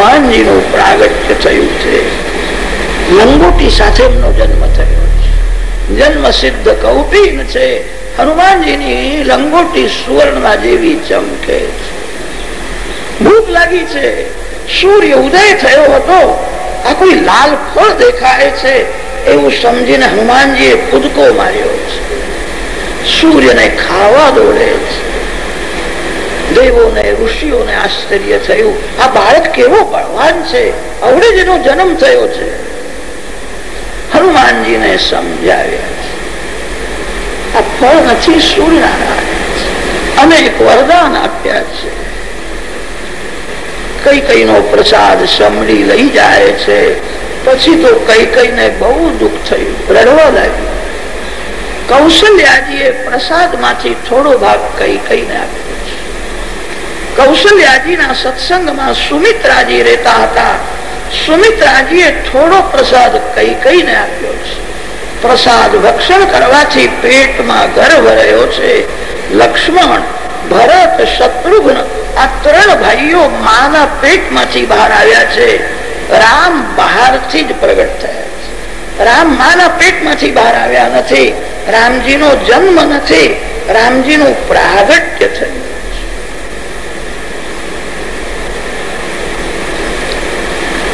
હનુમાનજીનું પ્રાગટ્ય થયું છે. લંગોટી સાથે જન્મ થયો જન્મ સિદ્ધ કૌપીન છે. હનુમાનજીની લંગોટી સુવર્ણના જેવી ચમકે ભૂખ લાગી છે. સૂર્ય ઉદય થયો હતો. આ કોઈ લાલ ફળ દેખાય છે એવું સમજીને હનુમાનજીએ કૂદકો માર્યો છે. સૂર્યને ખાવા દોડે છે. દેવોને ઋષિઓને આશ્ચર્ય થયું. આ બાળક કેવો બળવાન છે? અવડે જેનો જન્મ થયો છે. હનુમાનજીને સમજાવ્યા. આ ફળ નથી સૂર્યનારાયણ અનેક વરદાન આપ્યા છે. કઈ કઈ નો પ્રસાદ સમડી લઈ જાય છે. પછી તો કઈ કઈ ને બહુ દુઃખ થયું. રડવા લાગ્યું. કૌશલ્યાજીએ પ્રસાદમાંથી થોડો ભાગ કઈ કઈ ને આપ્યો. કૌશલ્યાજીના સત્સંગમાં સુમિત્રાજી રહેતા હતા. સુમિત્રાજીએ થોડો પ્રસાદ કઈ કઈ ને આપ્યો છે. પ્રસાદ ભક્ષણ કરવાથી પેટમાં ગર્ભ રહ્યો છે. લક્ષ્મણ, ભરત, શત્રુઘ્ન આ ત્રણ ભાઈઓ માના પેટમાંથી બહાર આવ્યા છે. રામ બહારથી જ પ્રગટ થયા છે. રામ માના પેટમાંથી બહાર આવ્યા નથી. રામજીનો જન્મ નથી. રામજીનું પ્રાગટ્ય થયું.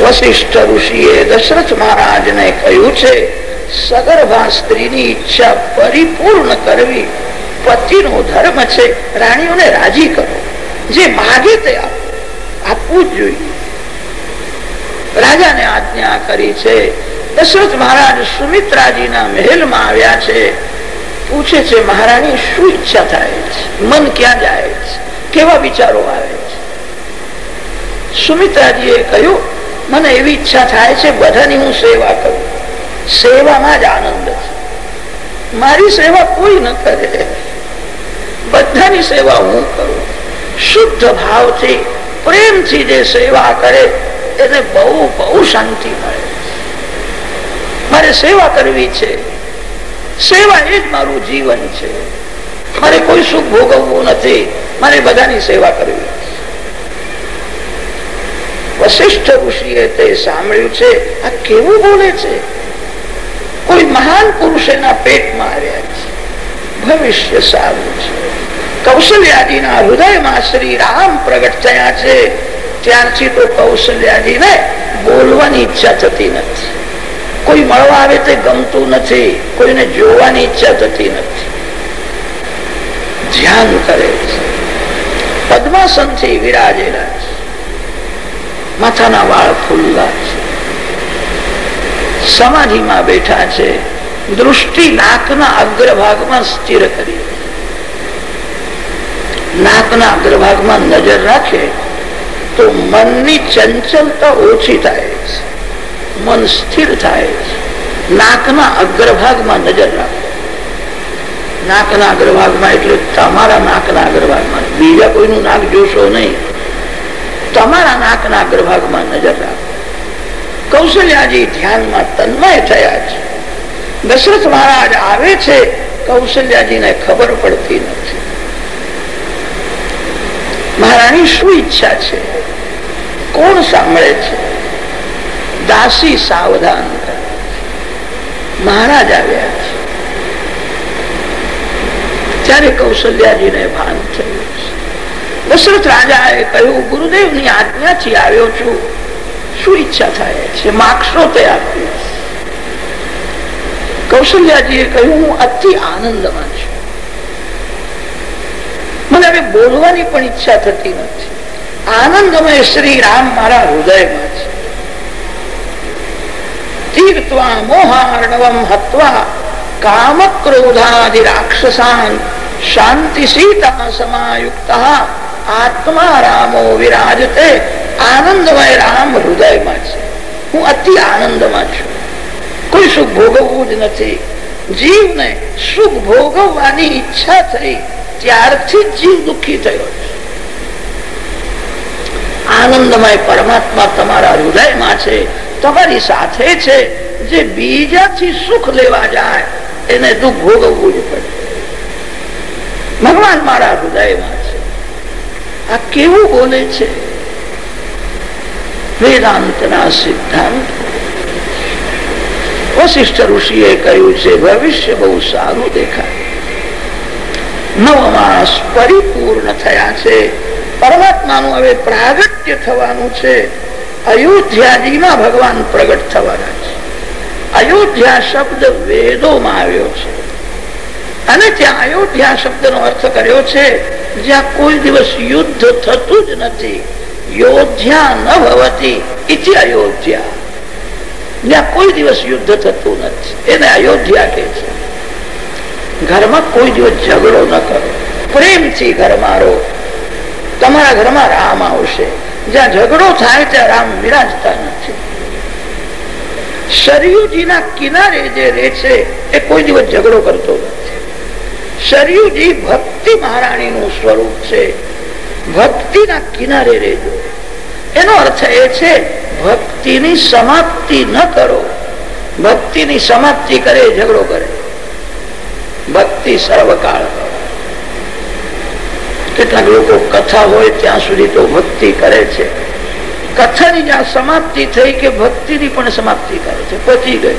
વશિષ્ઠ ઋષિએ દશરથ મહારાજને કહ્યું છે, સગર્ભા સ્ત્રીની ઈચ્છા પરિપૂર્ણ કરવી પતિનો ધર્મ છે. રાણીઓને રાજી કરો. જે માગે તે આપવું જ જોઈએ. રાજાને આજ્ઞા કરી છે, દશરથ મહારાજ સુમિત્રાજીના મહેલમાં આવ્યા છે. પૂછે છે, મહારાણી, શું ઈચ્છા થાય છે? મન ક્યાં જાય છે? કેવા વિચારો આવે છે? સુમિત્રાજીએ કહ્યું મને એવી ઈચ્છા થાય છે બધાની હું સેવા કરું. સેવામાં જ આનંદ છે. મારી સેવા કોઈ ન કરે. બધાની સેવા હું કરું. શુદ્ધ ભાવથી, પ્રેમથી જે સેવા કરે, એને બહુ બહુ શાંતિ મળે. મારે સેવા કરવી છે. સેવા એ જ મારું જીવન છે. મારે કોઈ સુખ ભોગવવું નથી. મારે બધાની સેવા કરવી વશિષ્ઠ ઋષિએ તે સાંભળ્યું છે. આ કેવું બોલે છે? કોઈ મહાન પુરુષ પેટમાં આવ્યા છે. ભવિષ્ય સારું છે. કૌશલ્યાજીના હૃદયમાં શ્રી રામ પ્રગટ થયા છે. ત્યારથી તો કૌશલ્યાજીને બોલવાની ઈચ્છા થતી નથી. કોઈ મળવા આવે તે ગમતું નથી. કોઈને જોવાની ઈચ્છા થતી નથી. ધ્યાન કરે છે. પદ્માસનથી વિરાજેલા માથાના વાળ ખુલ્લા છે. સમાધિમાં બેઠા છે. દૃષ્ટિ નાકના અગ્રભાગમાં સ્થિર કરી. નાકના અગ્રભાગમાં નજર રાખે તો મનની ચંચલતા ઓછી થાય છે. મન સ્થિર થાય છે. નાકના અગ્રભાગમાં નજર રાખો. નાકના અગ્રભાગમાં એટલે તમારા નાકના અગ્રભાગમાં. બીજા કોઈનું નાક જોશો નહીં. તમારા નાકના અગ્રભાગમાં નજર રાખો. કૌશલ્યાજી ધ્યાનમાં તન્મય થયા છે. દશરથ મહારાજ આવે છે, કૌશલ્યાજીને ખબર પડતી નથી. મહારાણી શું ઈચ્છા છે? કોણ સાંભળે છે? દાસી સાવધાન મહારાજ આવ્યા છે. ત્યારે કૌશલ્યાજીને ભાન થયું. દશરથ રાજાએ કહ્યું, ગુરુદેવની આજ્ઞાથી આવ્યો છું. શું ઈચ્છા થાય? છે માગશો તે આપીશ કૌશલ્યાજીએ કહ્યું, હું અતિ આનંદમાં છું. મને હવે બોલવાની પણ ઈચ્છા થતી નથી. આનંદમય શ્રી રામ મારા હૃદયમાં છે. તીર્થવા મોહાર્ણવમ હત્વા કામ ક્રોધાદિ રાક્ષસાન શાંતિ સીતા સમાયુક્ત આત્મા રામો વિરાજતે આનંદમય રામ હૃદયમાં છે. હું અતિ આનંદમાં છું. કોઈ સુખ ભોગવવું જ નથી. જીવને સુખ ભોગવવાની ઈચ્છા થઈ, ત્યારથી જીવ દુઃખી થયો છે. આનંદમય પરમાત્મા તમારા હૃદયમાં છે. તમારી સાથે છે. જે બીજાથી સુખ લેવા જાય, એને દુઃખ ભોગવવું જ પડે. ભગવાન મારા હૃદયમાં છે આ કેવું બોલે છે? વેદાંતના સિદ્ધાંત. વશિષ્ઠ ઋષિએ કહ્યું છે, ભવિષ્ય બહુ સારું દેખાય. નવ માસ પરિપૂર્ણ થયા છે. પરમાત્માનું હવે પ્રાગટ્ય થવાનું છે. અયોધ્યાજીમાં ભગવાન પ્રગટ થવાના છે. અયોધ્યા શબ્દ વેદોમાં આવ્યો છે. અને ત્યાં અયોધ્યા શબ્દનો અર્થ કર્યો છે જ્યાં કોઈ દિવસ યુદ્ધ થતું જ નથી. યોધ્યા ન ભવતી, ઇતિ અયોધ્યા. જ્યાં કોઈ દિવસ થતું નથી. એને અયોધ્યા કે છે. ઘરમાં કોઈ દિવસ ઝઘડો ન કરો. પ્રેમથી ઘરમાં રહો તમારા ઘરમાં રામ આવશે. જ્યાં ઝઘડો થાય ત્યાં રામ વિરાજતા નથી. સરયુજીના કિનારે જે રહે છે, એ કોઈ દિવસ ઝઘડો કરતો નથી. સરયુજી ભક્તિ મહારાણીનું સ્વરૂપ છે. ભક્તિના કિનારે રહેજો. એનો અર્થ એ છે, ભક્તિની સમાપ્તિ ન કરો. ભક્તિની સમાપ્તિ કરે, ઝઘડો કરે. ભક્તિ સર્વકાળ કેટલાક લોકો કથા હોય ત્યાં સુધી તો ભક્તિ કરે છે. કથાની જ્યાં સમાપ્તિ થઈ કે ભક્તિની પણ સમાપ્તિ કરે છે પચી ગઈ.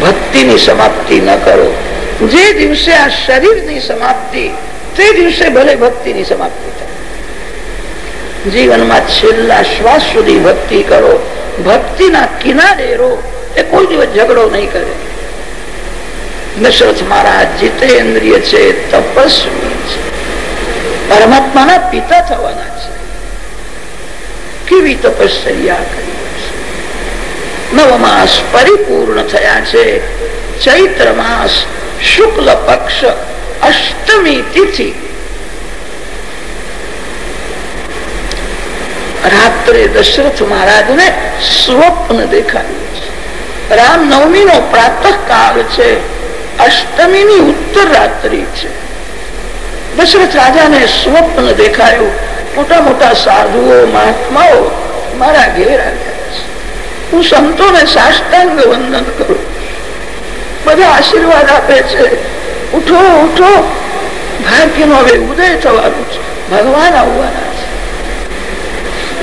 ભક્તિની સમાપ્તિ ન કરો. જે દિવસે આ શરીરની સમાપ્તિ, તે દિવસે ભલે ભક્તિની સમાપ્તિ જીવનમાં છેલ્લા શ્વાસ સુધી ભક્તિ કરો, ભક્તિના કિનારે રો એ કોઈ દિવસ ઝઘડો નહીં કરે. દશરથ મહારાજ જીતેન્દ્રિય છે, તપસ્વી છે. પરમાત્માના પિતા થવાના છે. કેવી તપશ્ચર્યા કરી નવ માસ પરિપૂર્ણ થયા છે, ચૈત્ર માસ શુક્લ પક્ષ અષ્ટમી તિથિ. રાત્રે દશરથ મહારાજ ને સ્વપ્ન દેખાયું છે. રામનવમી નો પ્રાતઃ કાળ છે. અષ્ટમી ની ઉત્તર રાત્રિ છે. દશરથ રાજાને સ્વપ્ન દેખાયું. મોટા મોટા સાધુઓ, મહાત્માઓ મારા ઘેર આવ્યા છે. હું સંતોને સાષ્ટાંગ વંદન કરું બધા આશીર્વાદ આપે છે. ઉઠો ઉઠો. ભાગ્યનો હવે ઉદય થવાનું છે. ભગવાન આવવાના છે.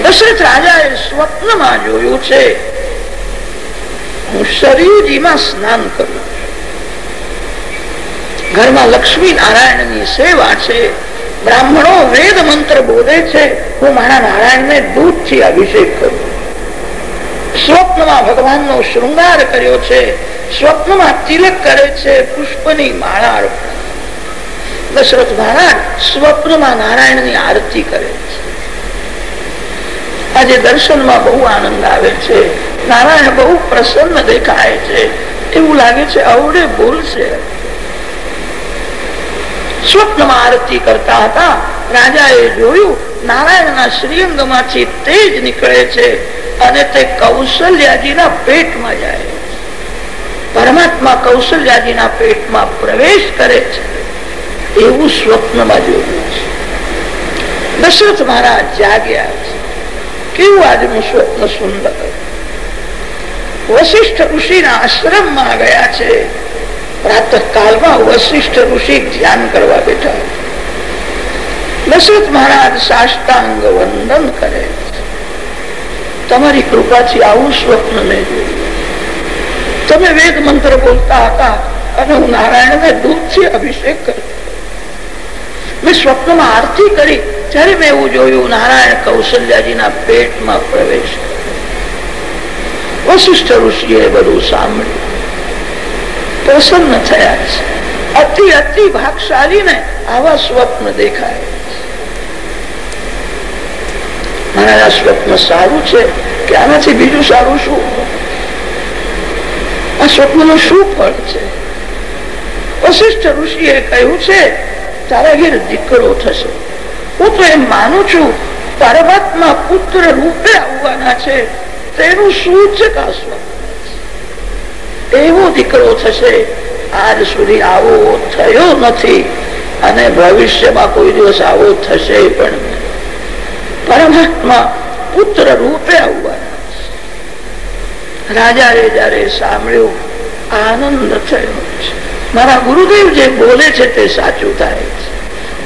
દશરથ રાજાએ સ્વપ્નમાં જોયું છે. હું શરીરમાં સ્નાન કરું ઘરમાં લક્ષ્મી નારાયણની સેવા છે. બ્રાહ્મણો વેદ મંત્ર બોલે છે. હું મારા નારાયણ ને દૂધ અભિષેક કરું સ્વપ્નમાં ભગવાનનો શૃંગાર કર્યો છે. સ્વપ્નમાં તિલક કરે છે પુષ્પની માળા દશરથ મહારાજ સ્વપ્નમાં નારાયણ આરતી કરે છે. આજે દર્શનમાં બહુ આનંદ આવે છે. નારાયણ બહુ પ્રસન્ન દેખાય છે. એવું લાગે છે અવડે બોલશે સ્વપ્નમાં આરતી કરતા હતા. રાજાએ જોયું નારાયણના શ્રીઅંગમાંથી તેજ નીકળે છે અને તે કૌશલ્યાજીના પેટમાં જાય પરમાત્મા કૌશલ્યાજીના પેટમાં પ્રવેશ કરે છે, એવું સ્વપ્નમાં જોયું છે. દશરથ મહારાજ જાગ્યા છે. કેવું આજનું સ્વપ્ન સુંદર. વશિષ્ઠ ઋષિના આશ્રમમાં ગયા છે. પ્રાતઃ કાલમાં વશિષ્ઠ ઋષિ ધ્યાન કરવા બેઠા દશરથ મહારાજ સાષ્ટાંગ વંદન કરે તમારી કૃપાથી આવું સ્વપ્ન મેં જોયું. તમે વેદ મંત્ર બોલતા હતા. અને હું નારાયણ ને દૂધથી અભિષેક કર્યો. મેં સ્વપ્નમાં આરતી કરી. ત્યારે મેં એવું જોયું, નારાયણ કૌશલ્યાજીના પેટમાં પ્રવેશ વશિષ્ઠ ઋષિએ બધું સાંભળ્યું. પ્રસન્ન થયા છે. અતિ અતિ ભાગશાળી ને આવા સ્વપ્ન દેખાય મારા સ્વપ્ન સારું છે કે આનાથી બીજું સારું શું? આ સ્વપ્નનું શું ફળ છે? વશિષ્ઠ ઋષિએ કહ્યું છે, તારા ઘેર દીકરો થશે. હું તો એમ માનું છું પરમાત્મા પુત્ર રૂપે આવવાના છે. તેનું સૂચક છે એવો દીકરો થશે, આજ સુધી આવો થયો નથી અને ભવિષ્યમાં કોઈ દિવસ આવો થશે પણ પરમાત્મા પુત્ર રૂપે આવવાના રાજાએ જયારે સાંભળ્યું, આનંદ થયો. મારા ગુરુદેવ જે બોલે છે તે સાચું થાય છે.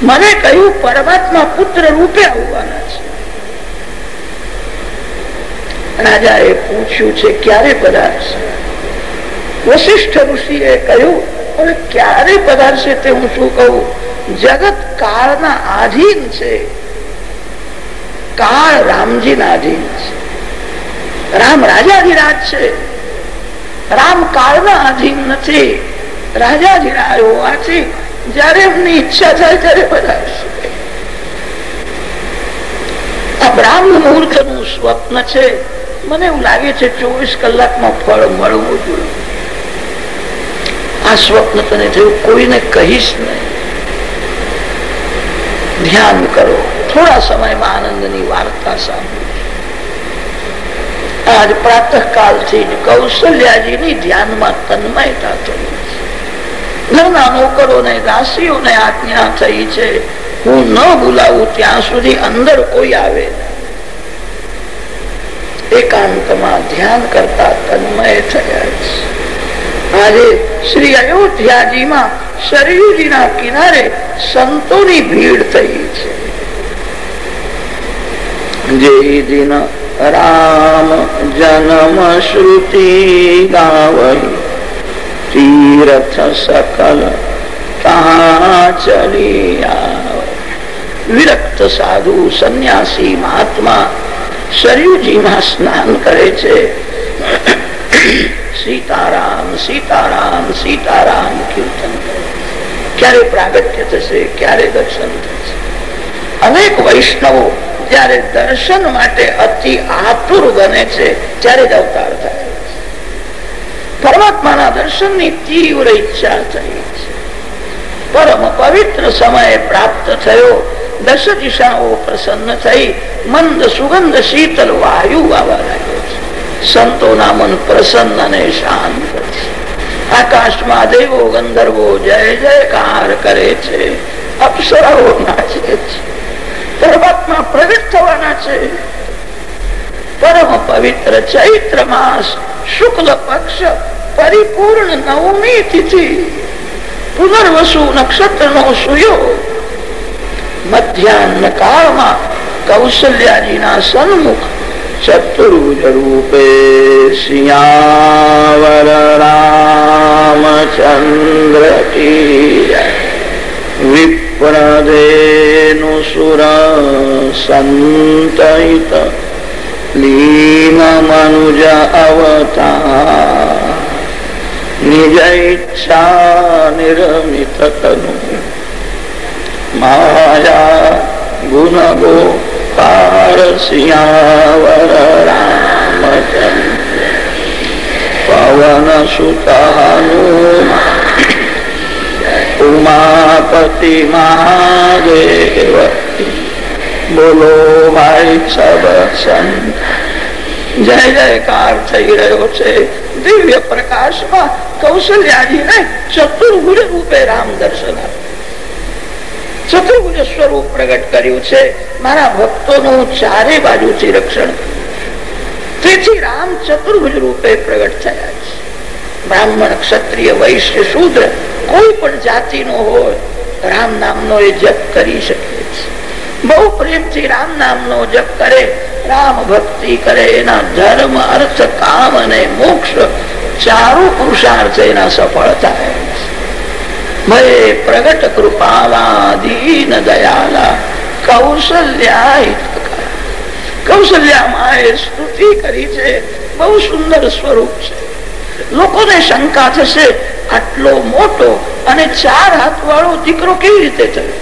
મને કહ્યું, પરમાત્મા પુત્ર રૂપે આવવાના છે. રાજાએ પૂછ્યું છે, ક્યારે પધારશે? વશિષ્ઠ ઋષિએ કહ્યું, હવે ક્યારે પધારશે તે હું શું કહું? જગત કાળના આધીન છે. કાળ રામજીના આધીન છે. રામ રાજાધિરાજ છે. રામ કાળના આધીન નથી. રાજાધિરાજ હોવાથી જયારે એમની ઈચ્છા થાય ત્યારે છે. મને એવું લાગે છે ચોવીસ કલાકમાં ફળ મળવું જોઈએ. આ સ્વપ્ન તને થયું કોઈને કહીશ નહીં. ધ્યાન કરો. થોડા સમયમાં આનંદની વાર્તા સાંભળો. આજ પ્રાતઃ કાલથી કૌશલ્યાજીની ધ્યાનમાં તન્મયતા થઈ ઘરના નોકરોને, દાસીઓને આજ્ઞા થઈ છે, હું ન બોલાવું ત્યાં સુધી અંદર કોઈ આવે એકાંતમાં ધ્યાન કરતા તન્મય આજે શ્રી અયોધ્યાજીમાં સરયુજીના કિનારે સંતોની ભીડ થઈ છે. રામ શ્રુતિ ગાવઈ, તીર્થ સકલ કહા ચલી વિરક્ત સાધુ સંન્યાસી મહાત્મા સરયુજીમાં સ્નાન કરે છે. સીતારામ સીતારામ સીતારામ કીર્તન ક્યારે પ્રાગટ્ય થશે, ક્યારે દર્શન થશે? અનેક વૈષ્ણવો જયારે દર્શન માટે અતિ આતુર બને છે, ત્યારે જ અવતાર થાય. પરમાત્માના દર્શનની તીવ્ર ઈચ્છા થઈ છે. પરમ પવિત્ર સમય પ્રાપ્ત થયો દશ દિશાઓ પ્રસન્ન થઈ, મંદ સુગંધ શીતલ વાયુ આવવા લાગ્યો છે. સંતોના મન પ્રસન્ન અને શાંત છે. આકાશમાં દેવો ગંધર્વો જય જયકાર કરે છે. અપ્સરાઓ નાચે છે. પરમાત્મા પ્રગટ થવાના છે. પરમ પવિત્ર ચૈત્ર માસ શુક્લ પક્ષ પરિપૂર્ણ નવમી તિથિ, પુનર્વસુ નક્ષત્ર નો સુયો મધ્યાહન કાળમાં કૌશલ્યાજીના સન્મુખ ચતુર્ભુજ રૂપે શિયાવર રામચંદ્ર વિપ્રધેનુ સુર સંતહિત લીન મનુજ અવતા નિજૈચ્છા નિર્મિત તનુ માયા ગુણ ગો ઉમાપતિ મહાદેવ બોલો ભાઈ સબ જય જયકાર થઈ રહ્યો છે દિવ્ય પ્રકાશમાં કૌશલ્યાજીને ચતુર્ભુજ રૂપે રામ દર્શન ચતુર્ભુજ સ્વરૂપ પ્રગટ કર્યું છે મારા ભક્તોનું ચારે બાજુથી રક્ષણ તેથી રામ ચતુર્ભુજ રૂપે પ્રગટ થયા છે। બ્રાહ્મણ ક્ષત્રિય વૈશ્ય શૂદ્ર કોઈ પણ જાતિનો હોય, રામ નામનો એ જપ કરી શકે છે. બહુ પ્રેમથી રામ નામનો જપ કરે, રામ ભક્તિ કરે, એના ધર્મ, અર્થ, કામ અને મોક્ષ ચારો પુરુષાર્થ એના સફળ થાય ભય પ્રગટ કૃપાલા દીન દયાલા કૌશલ્યા કૌશલ્યામાં સ્તુતિ કરી છે, બહુ સુંદર સ્વરૂપ છે. લોકોને શંકા થશે આટલો મોટો અને ચાર હાથ વાળો દીકરો કેવી રીતે થયો?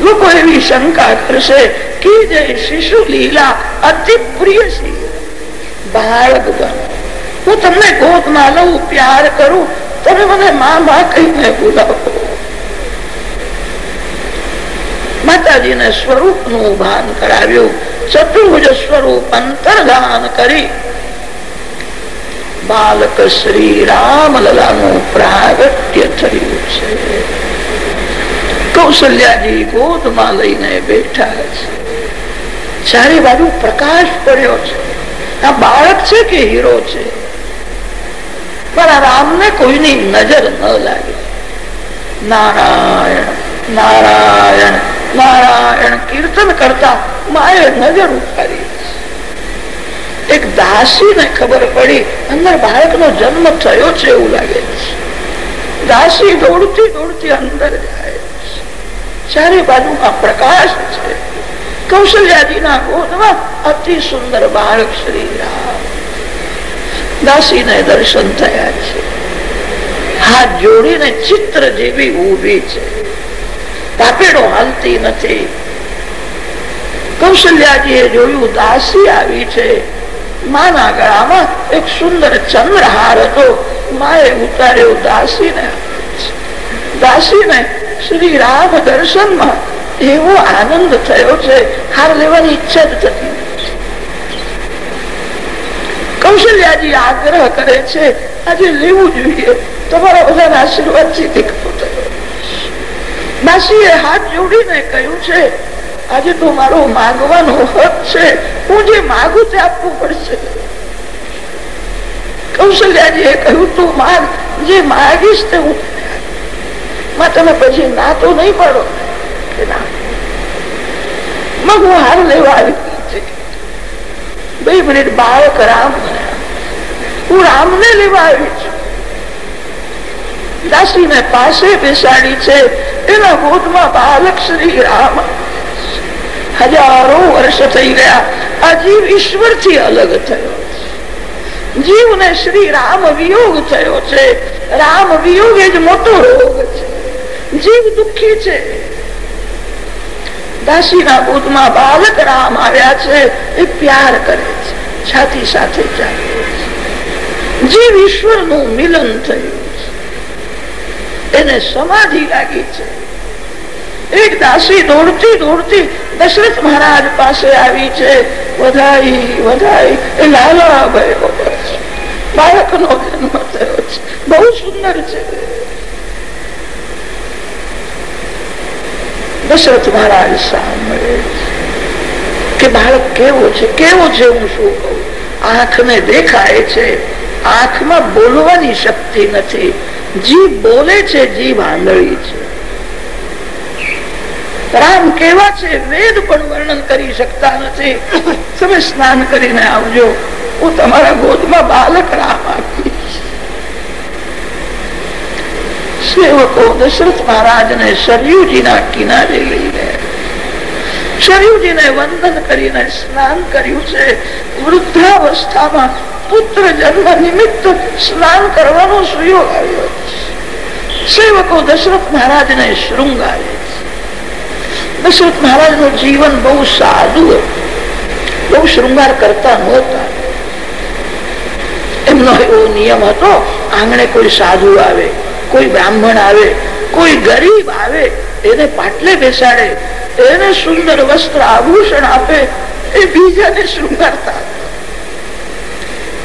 લોકો એવી શંકા કરશે કે જે શિશુ લીલા અતિ પ્રિય બાળક બનો હું તમને ગોદમાં લઉં, પ્યાર કરું, તમે મને મા મા કહીને બોલાવો. માતાજીને સ્વરૂપનું ભાન કરાવ્યું. ચતુર્ભુજ સ્વરૂપ અંતર્ધાન કરી બાલક શ્રી રામનું પ્રાગટ્ય થયું છે. કૌશલ્યાજી ગોદમાં લઈને બેઠા છે. ચારે બાજુ પ્રકાશ પડ્યો છે. આ બાળક છે કે હીરો છે? પણ આ રામને કોઈની નજર ન લાગે. નારાયણ નારાયણ નારાયણ કીર્તન કરતા માએ નજર ઉતારી એક દાસી ને ખબર પડી, અંદર બાળક નો જન્મ થયો છે એવું લાગે દાસી દોડતી દોડતી અંદર જાય ચારે બાજુમાં પ્રકાશ છે. કૌશલ્યાજીના ગોદમાં અતિ સુંદર દાસીને દર્શન થયા છે. હાથ જોડીને ચિત્ર જેવી ઊભી છે. પાપેડો હાલતી નથી. કૌશલ્યાજીએ જોયું દાસી આવી છે. માના ગળામાં એક સુંદર ચંદ્રહાર હતો. માએ ઉતાર્યો દાસીને. દાસીને શ્રી રામ દર્શનમાં એવો આનંદ થયો છે, હાર લેવાની ઈચ્છા જ થતી કૌશલ્યાજી આગ્રહ કરે છે, આજે લેવું જોઈએ. તમારા બધા આશીર્વાદથી દીકરો થયો. દાસીએ હાથ જોડીને કહ્યું છે આજે તો મારો માગવાનો હક છે. હું જે માગું તે આપવું પડશે. કૌશલ્યાજી એ કહ્યું, તું માગ, જે માગીશ તે હું તમે પછી ના તો નહીં પડો. હાર લેવા આવી બે મિનિટ બાળક રામ હું રામ ને લેવા આવી છું. દાસી ને પાસે બેસાડી છે. એના ગોદમાં બાલક શ્રી રામ. હજારો વર્ષ થઈ ગયા. આ જીવ ઈશ્વરથી અલગ થયો. જીવ ને શ્રી રામ વિયોગ થયો છે. રામ વિયોગ એ જ મોટો રોગ છે. જીવ દુઃખી છે. દાસીના બુદ્ધમાં બાલક રામ આવ્યા છે. એ પ્યાર કરે છે. છાતી સાથે ચાલે જીવ ઈશ્વરનું મિલન થયું એને સમાધિ લાગી છે. એક દાસી દોડતી દોડતી દશરથ મહારાજ પાસે આવી છે. વધાઈ વધાઈ. એ લાલા ભયો બાળક નો જન્મ થયો છે. બહુ સુંદર છે. દશરથ મહારાજ સાંભળે કે બાળક કેવો છે? કેવો છે હું શું કહું? આંખને દેખાય છે. આંખમાં બોલવાની શક્તિ નથી. જીભ બોલે છે, જીભ આંધળી છે. રામ કેવા છે? વેદ પણ વર્ણન કરી શકતા નથી. તમે સ્નાન કરીને આવજો. હું તમારા ગોદમાં બાલક રામ સેવકો દશરથ મહારાજ ને સરયુજીના કિનારે લઈ ગયા સરયુજીને વંદન કરીને સ્નાન કર્યું છે. વૃદ્ધાવસ્થામાં પુત્ર જન્મ નિમિત્ત સ્નાન કરવાનો સુયોગ આવ્યો સેવકો દશરથ મહારાજ ને શૃંગારે દશરથ મહારાજનું જીવન બહુ સાદું બહુ શૃંગાર કરતા નહોતા. એમનો એવો નિયમ હતો, આંગણે કોઈ સાધુ આવે, કોઈ બ્રાહ્મણ આવે, કોઈ ગરીબ આવે, એને પાટલે બેસાડે, એને સુંદર વસ્ત્ર આભૂષણ આપે, એ બીજાને શૃંગારતા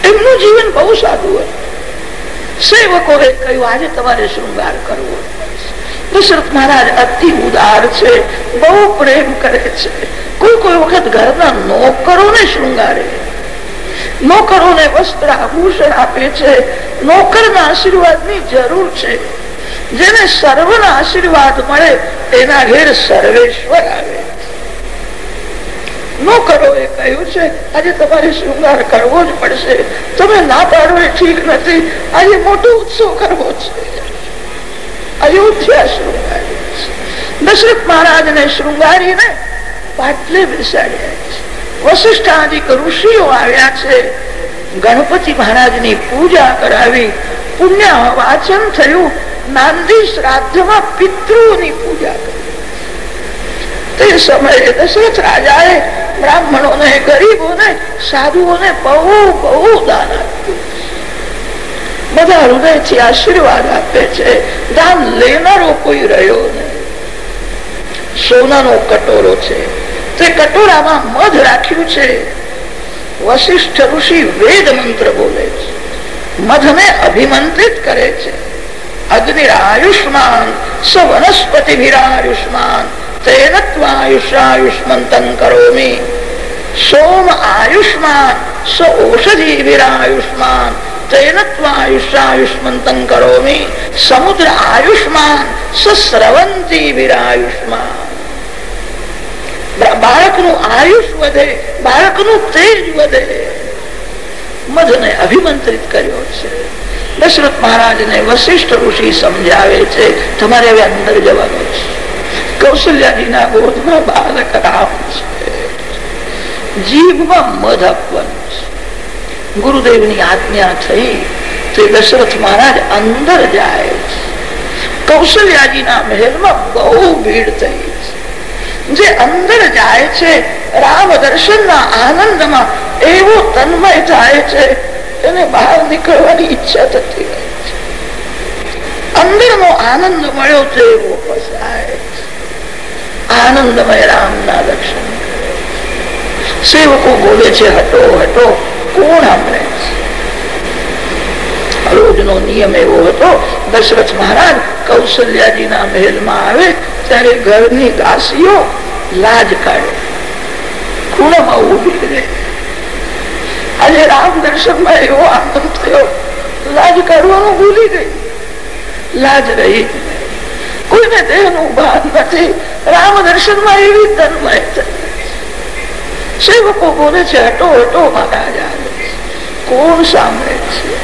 એમનું જીવન બહુ સાદું હતું. સેવકોએ કહ્યું, આજે તમારે શૃંગાર કરવો. દશરથ મહારાજ અતિ ઉદાર છે, બહુ પ્રેમ કરે છે. કોઈ કોઈ વખત ઘરના નોકરો ને શૃંગારે. નોકરો ને વસ્ત્ર આભૂષણ આપે છે. નોકર ના આશીર્વાદની જરૂર છે. જેને સર્વ ના આશીર્વાદ મળે, તેના ઘેર સર્વેશ્વર આવે. નોકરોએ કહ્યું છે, આજે તમારે શૃંગાર કરવો જ પડશે. તમે ના પાડો એ ઠીક નથી. આજે મોટો ઉત્સવ કરવો છે. અયોધ્યા શૃંગારી દશરથ મહારાજ ને શૃંગારીને પાટલે બેસાડ્યા છે. ઋષિઓ આવ્યા છે. ગણપતિ મહારાજની પૂજા કરાવી પુણ્ય વાચન થયું. નાંદી શ્રાદ્ધમાં પિતૃની પૂજા કરી. તે સમયે દશરથ રાજાએ બ્રાહ્મણોને, ગરીબોને, સાધુઓને બહુ બહુ દાન આપ્યું. બધા હૃદયથી આશીર્વાદ આપે છે. દાન લેનારો કોઈ રહ્યો નહીં. સોનાનો કટોરો છે. તે કટોરામાં મધ રાખ્યું છે. વશિષ્ઠ ઋષિ વેદ મંત્ર બોલે છે. મધને અભિમંત્રિત કરે છે. અગ્નિ આયુષ્માન, સ વનસ્પતિ આયુષ્માન તેન ત્વાયુષાયુષ્મંતન કરોમી. સોમ આયુષ્માન, સ ઔષધિભિરાયુષ્માન અભિમંત્રિત કર્યો છે દશરથ મહારાજને વશિષ્ઠ ઋષિ સમજાવે છે તમારે હવે અંદર જવાનું છે કૌશલ્યાજીના ગોદમાં બાળક રામ છે જીભમાં મધ આપવાનું છે ગુરુદેવની આજ્ઞા થઈ તો દશરથ મહારાજ અંદર જાય છે. કૌશલ્યાજીના મહેલમાં બહુ ભીડ થઈ જે અંદર જાય છે, રામ દર્શનના આનંદમાં એવો તન્મય થાય છે, એને બહાર નીકળવાની ઈચ્છા થતી અંદર નો આનંદ મળ્યો છે એવો પસાય આનંદમય રામના દર્શન સેવકો બોલે છે, હટો હટો. કોણ આપણે? રોજનો નિયમ એવો હતો, દશરથ મહારાજ કૌશલ્યાજીના મહેલમાં આવે, ત્યારે ઘરની દાસીઓ લાજ કાઢે. ખૂણામાં ઊભી રહે. આજે રામ દર્શનમાં એવો આનંદ થયો, લાજ કાઢવાનું ભૂલી ગઈ. લાજ રહી. કોઈને દેહનું ભાન નથી, રામ દર્શનમાં એવી તન્મય સેવકો બોલે છે, હટો હટો, મહારાજ કોણ સાંભળે છે?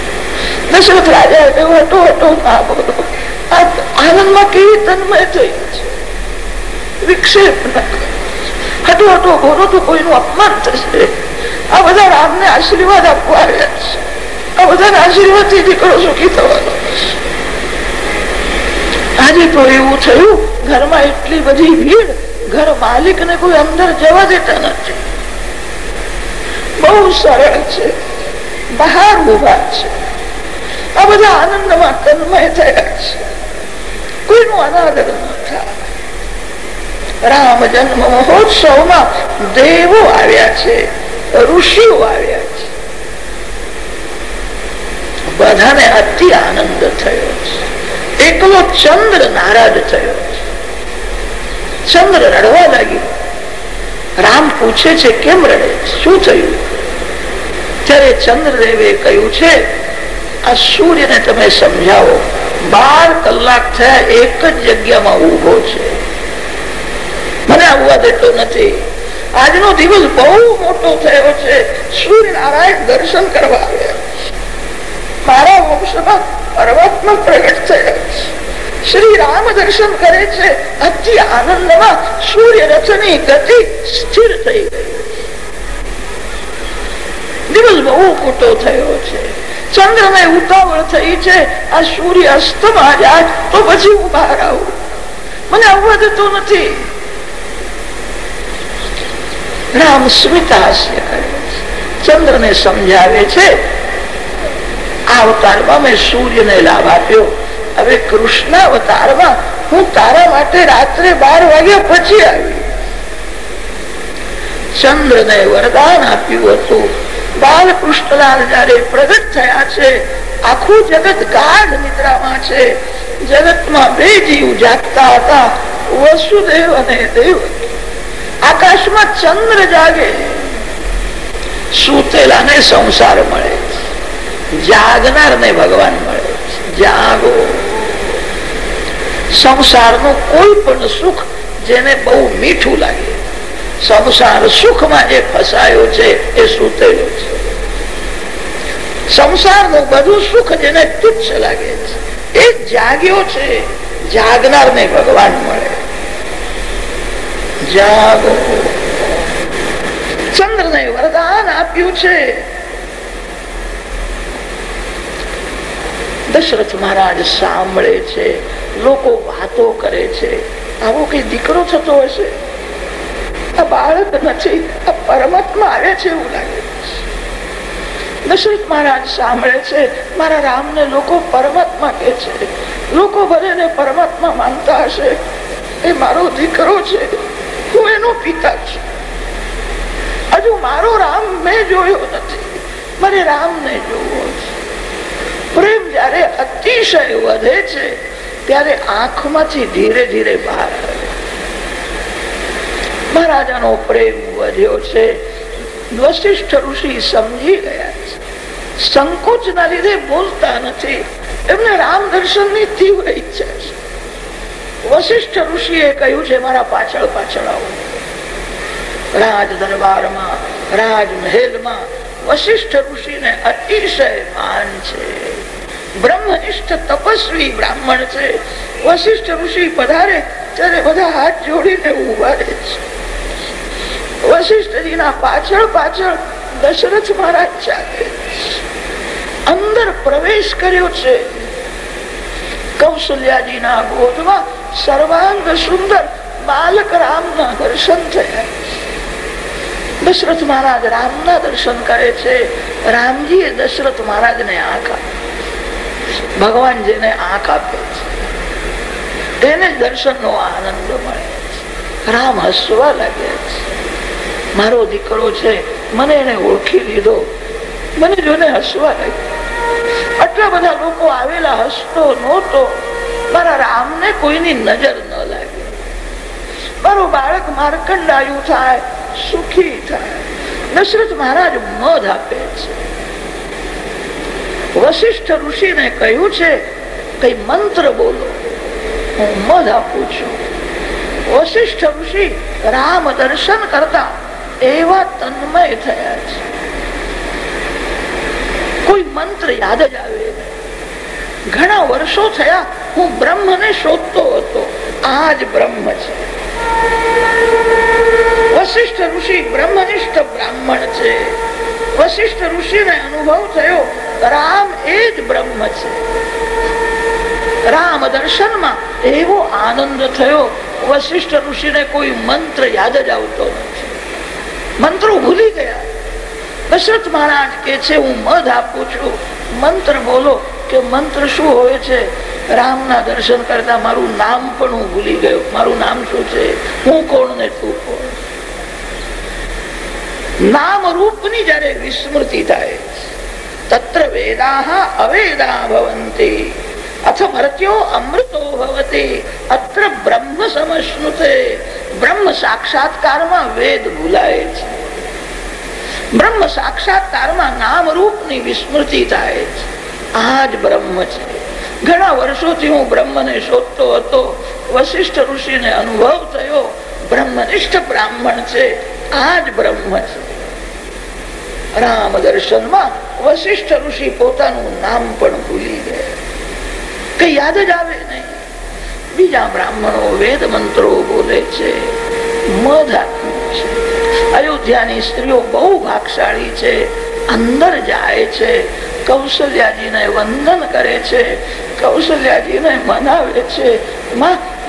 દશરથ રાજા કહ્યું, હટો હટો બોલો આનંદમાં કેવી તન્મય થઈ છે? વિક્ષેપ ન હટો હટો, બોલો તો કોઈનું અપમાન થશે. આ બધા રામને આશીર્વાદ આપવા આવ્યા છે. આ બધા આશીર્વાદથી દીકરો સુખી થવાનો આજે તો એવું થયું, ઘરમાં એટલી બધી ભીડ, ઘર માલિક ને કોઈ અંદર જવા દેતા નથી. બહુ સરળ છે. બહાર ઊભા છે આ બધા આનંદમાં તન્મય થયા છે. કોઈનું અનાદર ન થાય. રામ જન્મ મહોત્સવમાં દેવો આવ્યા છે, ઋષિઓ આવ્યા છે. બધાને અતિ આનંદ થયો છે. એકલો ચંદ્ર નારાજ થયો છે. ચંદ્ર રડવા લાગ્યો. રામ પૂછે છે, કેમ રડે? શું થયું? ત્યારે ચંદ્રદેવે કહ્યું છે, આ સૂર્યને તમે સમજાવો, બાર કલાક થયા એક જ જગ્યામાં ઊભો છે. મને આવવા દેતો નથી. આજનો દિવસ બહુ મોટો થયો છે. સૂર્યનારાયણ દર્શન કરવા આવ્યા. મારા વંશમાં પરમાત્મા પ્રગટ થયા. શ્રી રામ દર્શન કરે છે. અતિ આનંદમાં સૂર્ય રથની ગતિ સ્થિર થઈ ગઈ. દિવસ બહુ મોટો થયો છે ચંદ્ર ને ઉતાવળ થઈ છે આ સૂર્ય અસ્તમાં જાય તો પછી હું બહાર આવું મને આવવા દેતો નથી રામ સ્મિત હાસ્ય કરે ચંદ્ર ને સમજાવે છે અવતારમાં મેં સૂર્યને લાભ આપ્યો હવે કૃષ્ણ અવતારમાં હું તારા માટે રાત્રે બાર વાગ્યા પછી આવી ચંદ્ર ને વરદાન આપ્યું હતું બાલકૃષ્ણલાલ જયારે પ્રગટ થયા છે, આખું જગત ગાઢ નિદ્રામાં છે. જગતમાં બે જીવ જાગતા હતા, વસુદેવ અને દેવ. આકાશમાં ચંદ્ર જાગે. સુતેલા ને સંસાર મળે. જાગનાર ને ભગવાન મળે. જાગો. સંસારનું કોઈ પણ સુખ જેને બહુ મીઠું લાગે. સંસાર સુખમાં જે ફસાયો છે, એ સુતેલો છે. સંસારનું બધું સુખ જેને તુચ્છ લાગે છે. એ જાગ્યો છે જાગનાર ને ભગવાન મળે. જાગો. ચંદ્ર ને વરદાન આપ્યું છે. દશરથ મહારાજ સાંભળે છે, લોકો વાતો કરે છે. આવો કઈ દીકરો થતો હશે? આ બાળક નથી, આ પરમાત્મા આવે છે એવું લાગે દશરથ મહારાજ સાંભળે છે, મારા રામ ને લોકો પરમાત્મા કે છે. લોકો ભલે પરમાત્મા માનતા હશે. એ મારો દીકરો છે, હું એનો પિતા છું. હજુ મારો રામ મેં જોયો નથી, મારે રામ ને જોવો છે. પ્રેમ જયારે અતિશય વધે છે, ત્યારે આંખમાંથી ધીરે ધીરે બહાર આવે. મહારાજાનો પ્રેમ વધ્યો છે. વશિષ્ઠ ઋષિ સમજી ગયા છે. સંકોચ ના લીધે બોલતા નથી. એમને રામ દર્શનની તીવ્ર ઈચ્છા છે. વશિષ્ઠ ઋષિએ કહ્યું છે, મારા પાછળ પાછળ આવો રાજ દરબારમાં રાજમહેલમાં વશિષ્ઠ ઋષિને અતિશય માન છે. બ્રહ્મનિષ્ઠ તપસ્વી બ્રાહ્મણ છે. વશિષ્ઠ ઋષિ પધારે ત્યારે બધા હાથ જોડીને ઊભા રહે છે. વશિષ્ઠજીના પાછળ પાછળ દશરથ મહારાજ ચાલે અંદર પ્રવેશ કર્યો છે. કૌશલ્યાજીના ગોદમાં સર્વાંગ સુંદર બાલક રામના દર્શન થયા. દશરથ મહારાજ રામના દર્શન કરે છે. રામજી દશરથ મહારાજ ને આંખ ભગવાન જેને આંખ આપે છે. તેને દર્શન નો આનંદ મળે રામ હસવા લાગ્યા છે. મારો દીકરો છે, મને એને ઓળખી લીધો. મને જોને હસવા લાગ્યું. આટલા બધા લોકો આવેલા હસતો નહોતો. મારા રામને કોઈની નજર ન લાગે. મારું બાળક માર્કંડાયું થાય, સુખી થાય. દશરથ મહારાજ મધ આપે છે. વશિષ્ઠ ઋષિને કહ્યું છે, કઈ મંત્ર બોલો. હું મધ આપું છું. વશિષ્ઠ ઋષિ રામ દર્શન કરતા એવા તન્મય થયા છે. કોઈ મંત્ર યાદ જ આવે ઘણા વર્ષો થયા હું બ્રહ્મને શોધતો હતો. આ જ બ્રહ્મ છે. વશિષ્ઠ ઋષિ બ્રહ્મનિષ્ઠ બ્રાહ્મણ છે. વશિષ્ઠ ઋષિ ને અનુભવ થયો, રામ એ જ બ્રહ્મ છે. રામ દર્શનમાં એવો આનંદ થયો, વશિષ્ઠ ઋષિને કોઈ મંત્ર યાદ જ આવતો નથી. મંત્રો ભૂલી ગયા. દશરથ મહારાજ કે છે, હું મધ આપું છું. મંત્ર બોલો કે મંત્ર શું હોય છે? રામના દર્શન કરતા મારું નામ પણ હું ભૂલી ગયો. મારું નામ શું છે? હું કોણ ને તું કોણ નામ રૂપની જયારે વિસ્મૃતિ થાય, તત્ર વેદા અવેદા ભવંતી. અથ ભરત્યો અમૃતો ભવતી. અત્ર બ્રહ્મ સમશ્નુતે. બ્રહ્મ ઘણા વર્ષોથી હું બ્રહ્મને શોધતો હતો. વશિષ્ઠ ઋષિને અનુભવ થયો. બ્રહ્મનિષ્ઠ બ્રાહ્મણ છે. આ જ બ્રહ્મ છે. રામ દર્શનમાં વશિષ્ઠ ઋષિ પોતાનું નામ પણ ભૂલી ગયા. કઈ યાદ જ આવે નહીં. બીજા બ્રાહ્મણો વેદ મંત્રો બોલે છે. મધ છે. અયોધ્યાની સ્ત્રીઓ બહુ ભાગશાળી છે, અંદર જાય છે, કૌશલ્યાજીને વંદન કરે છે, કૌશલ્યાજીને મનાવે છે.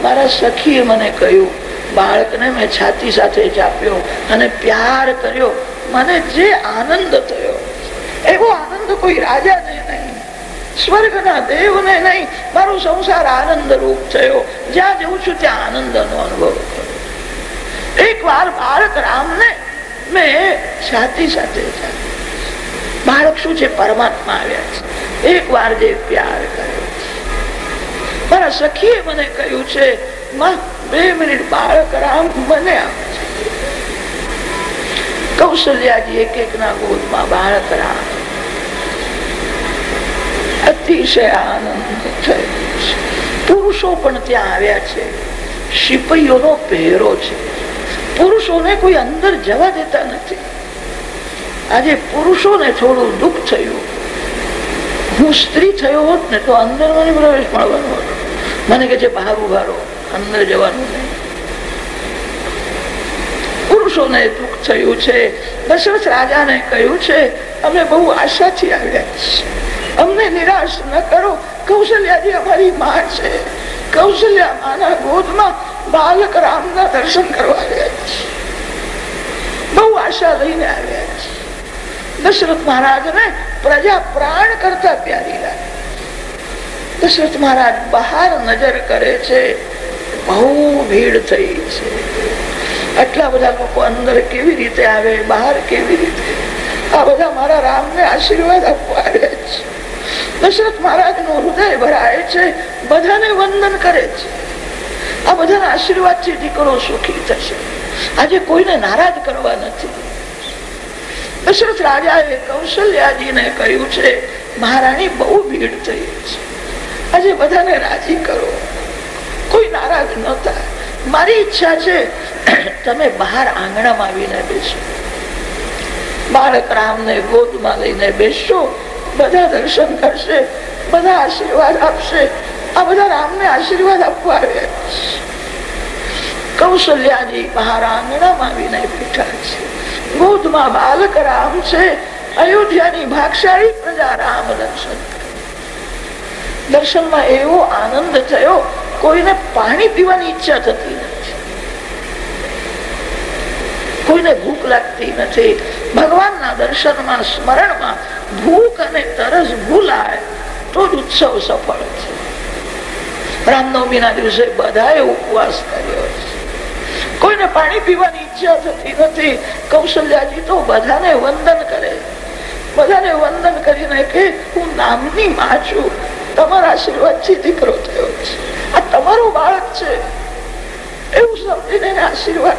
મારા સખીએ મને કહ્યું, બાળકને મેં છાતી સાથે ચાપ્યો અને પ્યાર કર્યો. મને જે આનંદ થયો. એવો આનંદ કોઈ રાજાને નહીં, સ્વર્ગના દેવને નહીં. મારો સંસાર આનંદ રૂપ થયો. જ્યાં જઉં છું ત્યાં આનંદનો અનુભવ એક વાર બાળક રામને મેં છાતી સાથે બાળક શું છે? પરમાત્મા આવ્યા છે. એક વાર જે પ્યાર કર્યો મારા સખીએ મને કહ્યું છે બે મિનિટ બાળક રામ મને કૌશલ્યાજી એક એક ના ગોદમાં બાળક રામ અતિશય આનંદ થયો છે. પુરુષો પણ ત્યાં આવ્યા છે. સિપાહીઓનો પહેરો છે. પુરુષોને કોઈ અંદર જવા દેતા નથી. આજે પુરુષોને થોડું દુઃખ થયું. હું સ્ત્રી થયો હોત ને તો અંદર મને પ્રવેશ મળવાનો હતો. મને કે છે, બહાર ઉભારો અંદર જવાનું નહીં. પુરુષોને દુઃખ થયું છે. દશરથ રાજાને કહ્યું છે, અમે બહુ આશાથી આવ્યા અમને નિરાશ ન કરો. કૌશલ્યાજી અમારી માં છે. કૌશલ્યા માના ગોદમાં બાલક રામના દર્શન કરવા આવ્યા બહુ આશા લઈને આવ્યા દશરથ મહારાજ ને પ્રજા પ્રાણ કરતા પ્યારી લાગે. દશરથ મહારાજ બહાર નજર કરે છે. બહુ ભીડ થઈ છે. આટલા બધા લોકો અંદર કેવી રીતે આવે, બહાર કેવી રીતે? આ બધા મારા રામ ને આશીર્વાદ આપવા આવ્યા છે. દશરથ મહારાજનું હૃદય ભરાય છે, બધાને વંદન કરે છે. આ બધાના આશીર્વાદથી દીકરો સુખી થશે. આજે કોઈને નારાજ કરવા નથી. દશરથ રાજાએ કૌશલ્યાજીને કહ્યું છે, મહારાણી, બહુ ભીડ થઈ છે. આજે બધાને રાજી કરો. કોઈ નારાજ ન મારી ઈચ્છા છે, તમે બહાર આંગણામાં આવીને બેસો. બાળક રામને ગોદમાં લઈને બેસશો બધા દર્શન કરશે, બધા આશીર્વાદ આપશે. આ બધા રામને આશીર્વાદ આપવા આવ્યા કૌશલ્યાજી મહારાંગણામાં આવીને બેઠા છે. ગોદમાં બાલક રામ છે. અયોધ્યાની ભાગશાળી પ્રજા રામ દર્શન દર્શનમાં એવો આનંદ થયો, કોઈને પાણી પીવાની ઈચ્છા થતી નથી. કોઈને ભૂખ લાગતી નથી. ભગવાનના દર્શનમાં, સ્મરણમાં ભૂખ અને તરસ ભૂલાય. તો જ ઉત્સવ સફળ છે રામનવમી ના દિવસે બધાએ ઉપવાસ કર્યો છે. કોઈને પાણી પીવાની ઈચ્છા થતી નથી. કૌશલ્યાજી તો બધાને વંદન કરે બધાને વંદન કરીને કે હું નામની માં છું. તમારા આશીર્વાદથી દીકરો થયો છે. આ તમારો બાળક છે. એવું સમજીને આશીર્વાદ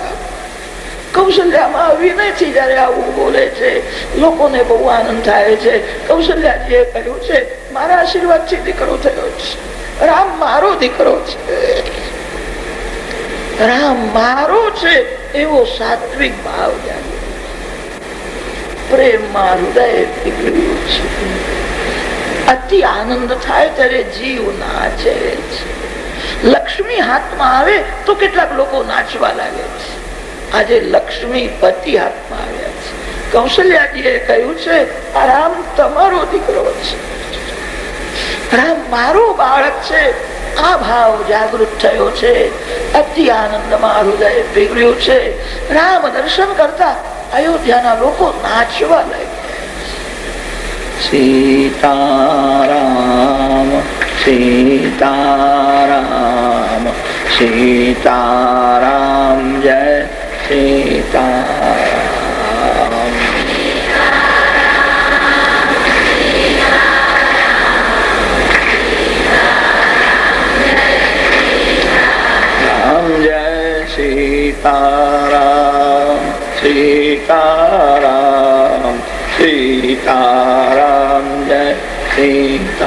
કૌશલ્યામાં વિનયથી જયારે આવું બોલે છે, લોકોને બહુ આનંદ થાય છે. કૌશલ્યાજીએ કહ્યું છે, મારા આશીર્વાદથી દીકરો થયો છે. રામ મારો દીકરો છે. રામ મારો છે એવો સાત્વિક ભાવ જાગ્યો પ્રેમમાં હૃદય પીગળ્યું છે. અતિ આનંદ થાય ત્યારે જીવ નાચે છે. લક્ષ્મી હાથમાં આવે તો કેટલાક લોકો નાચવા લાગે છે. આજે લક્ષ્મી પતિ હાથમાં આવ્યા છે. કૌશલ્યાજીએ કહ્યું છે, આ રામ તમારો દીકરો છે. રામ મારો બાળક છે. આ ભાવ જાગૃત થયો છે. અતિ આનંદમાં હૃદય પીગળ્યું છે. રામ દર્શન કરતા અયોધ્યાના લોકો નાચવા લાગ્યા. સીતારામ સીતારામ સીતારામ જય સીતારામ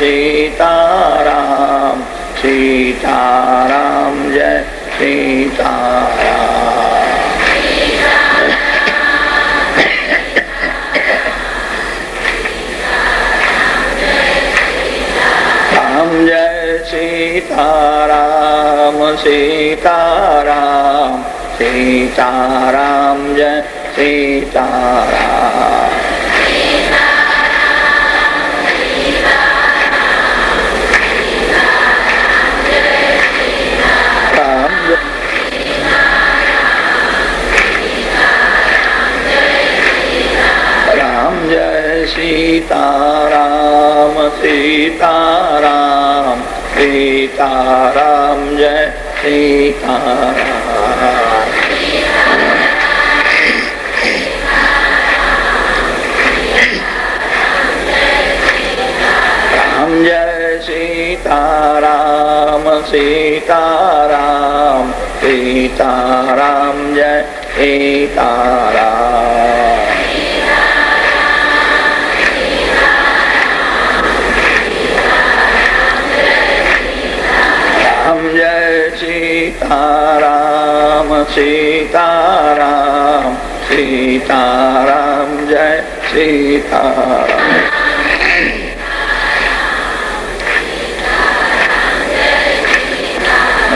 સીતારામ સીતારામ સીતારામ જય સીતારામ રામ જય સીતારામ સીતારામ સીતારામ જય સીતારામ સીતારામ સીતારામ જય સીતારામ રામ જય સીતારામ સીતારામ સીતારામ જય સીતારામ સીતારામ સીતારામ જય સીતારામ.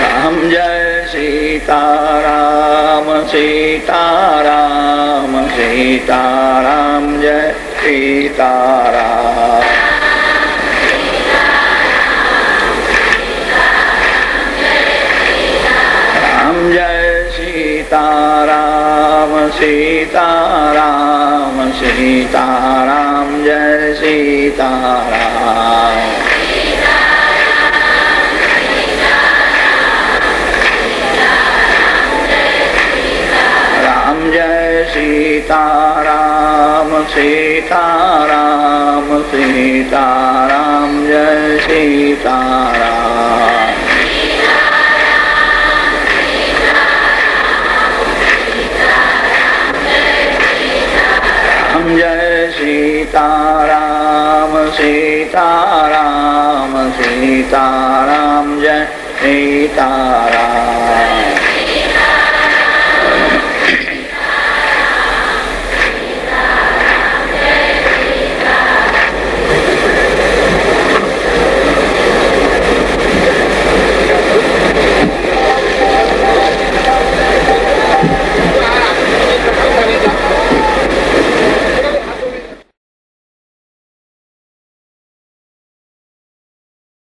રામ જય સીતારામ સીતારામ સીતારામ જય સીતારામ. सीताराम सीताराम जय सीताराम राम जय सीताराम सीताराम सीताराम जय सीताराम सीताराम जय सीताराम